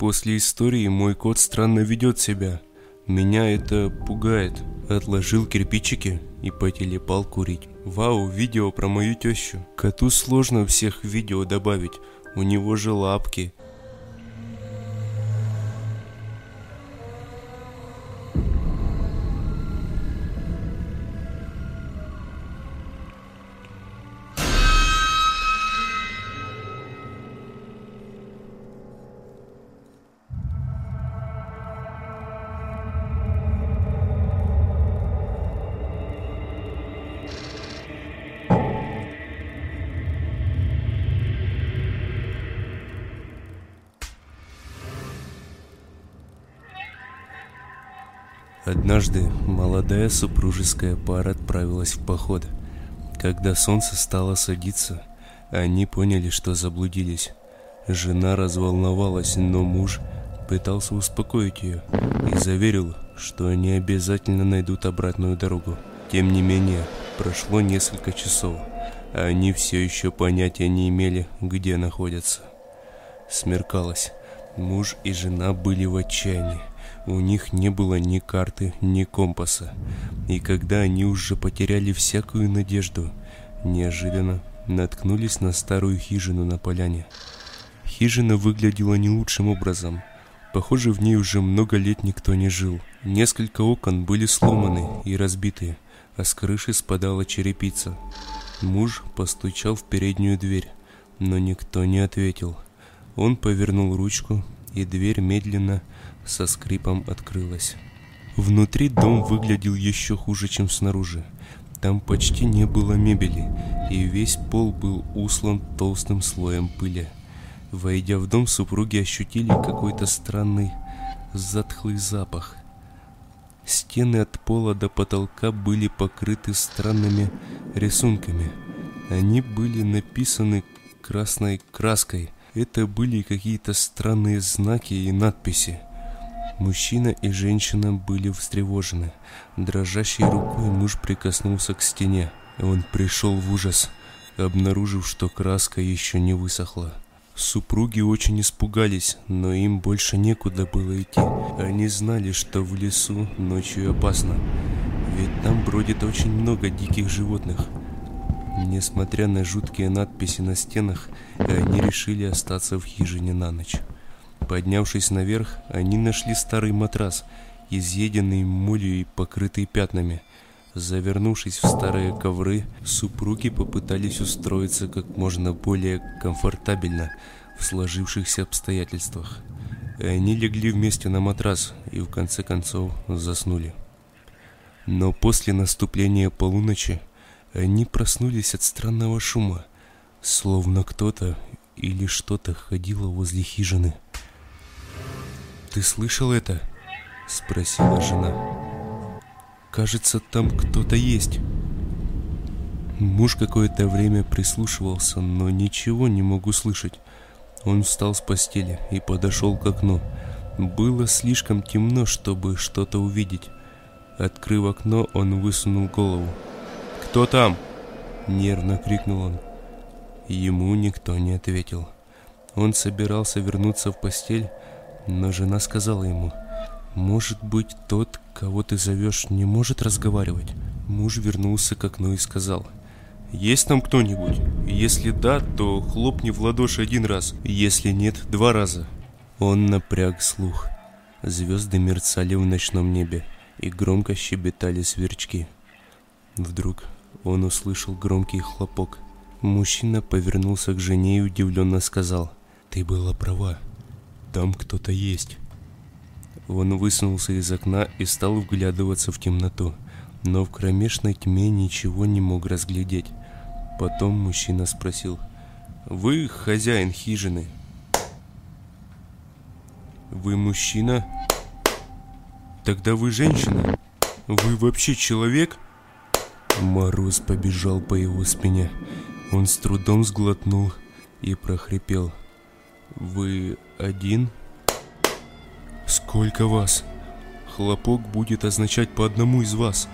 После истории мой кот странно ведет себя. Меня это пугает. Отложил кирпичики и потелепал курить. Вау, видео про мою тещу. Коту сложно всех видео добавить. У него же лапки. Однажды молодая супружеская пара отправилась в поход. Когда солнце стало садиться, они поняли, что заблудились. Жена разволновалась, но муж пытался успокоить ее и заверил, что они обязательно найдут обратную дорогу. Тем не менее, прошло несколько часов, а они все еще понятия не имели, где находятся. Смеркалось. Муж и жена были в отчаянии. У них не было ни карты, ни компаса. И когда они уже потеряли всякую надежду, неожиданно наткнулись на старую хижину на поляне. Хижина выглядела не лучшим образом. Похоже, в ней уже много лет никто не жил. Несколько окон были сломаны и разбиты, а с крыши спадала черепица. Муж постучал в переднюю дверь, но никто не ответил. Он повернул ручку, и дверь медленно со скрипом открылась. Внутри дом выглядел еще хуже, чем снаружи. Там почти не было мебели, и весь пол был услан толстым слоем пыли. Войдя в дом, супруги ощутили какой-то странный затхлый запах. Стены от пола до потолка были покрыты странными рисунками. Они были написаны красной краской. Это были какие-то странные знаки и надписи. Мужчина и женщина были встревожены. Дрожащей рукой муж прикоснулся к стене. Он пришел в ужас, обнаружив, что краска еще не высохла. Супруги очень испугались, но им больше некуда было идти. Они знали, что в лесу ночью опасно, ведь там бродит очень много диких животных. Несмотря на жуткие надписи на стенах, они решили остаться в хижине на ночь. Поднявшись наверх, они нашли старый матрас, изъеденный молью и покрытый пятнами. Завернувшись в старые ковры, супруги попытались устроиться как можно более комфортабельно в сложившихся обстоятельствах. Они легли вместе на матрас и в конце концов заснули. Но после наступления полуночи они проснулись от странного шума, словно кто-то или что-то ходило возле хижины. «Ты слышал это?» — спросила жена. «Кажется, там кто-то есть». Муж какое-то время прислушивался, но ничего не мог услышать. Он встал с постели и подошел к окну. Было слишком темно, чтобы что-то увидеть. Открыв окно, он высунул голову. «Кто там?» — нервно крикнул он. Ему никто не ответил. Он собирался вернуться в постель, но жена сказала ему, «Может быть, тот, кого ты зовешь, не может разговаривать?» Муж вернулся к окну и сказал, «Есть там кто-нибудь? Если да, то хлопни в ладоши один раз, если нет, два раза». Он напряг слух. Звезды мерцали в ночном небе, и громко щебетали сверчки. Вдруг он услышал громкий хлопок. Мужчина повернулся к жене и удивленно сказал, «Ты была права, там кто-то есть. Он высунулся из окна и стал вглядываться в темноту, но в кромешной тьме ничего не мог разглядеть. Потом мужчина спросил, «Вы хозяин хижины?» «Вы мужчина?» «Тогда вы женщина? Вы вообще человек?» Мороз побежал по его спине. Он с трудом сглотнул и прохрипел. «Вы один?» «Сколько вас?» «Хлопок будет означать по одному из вас»,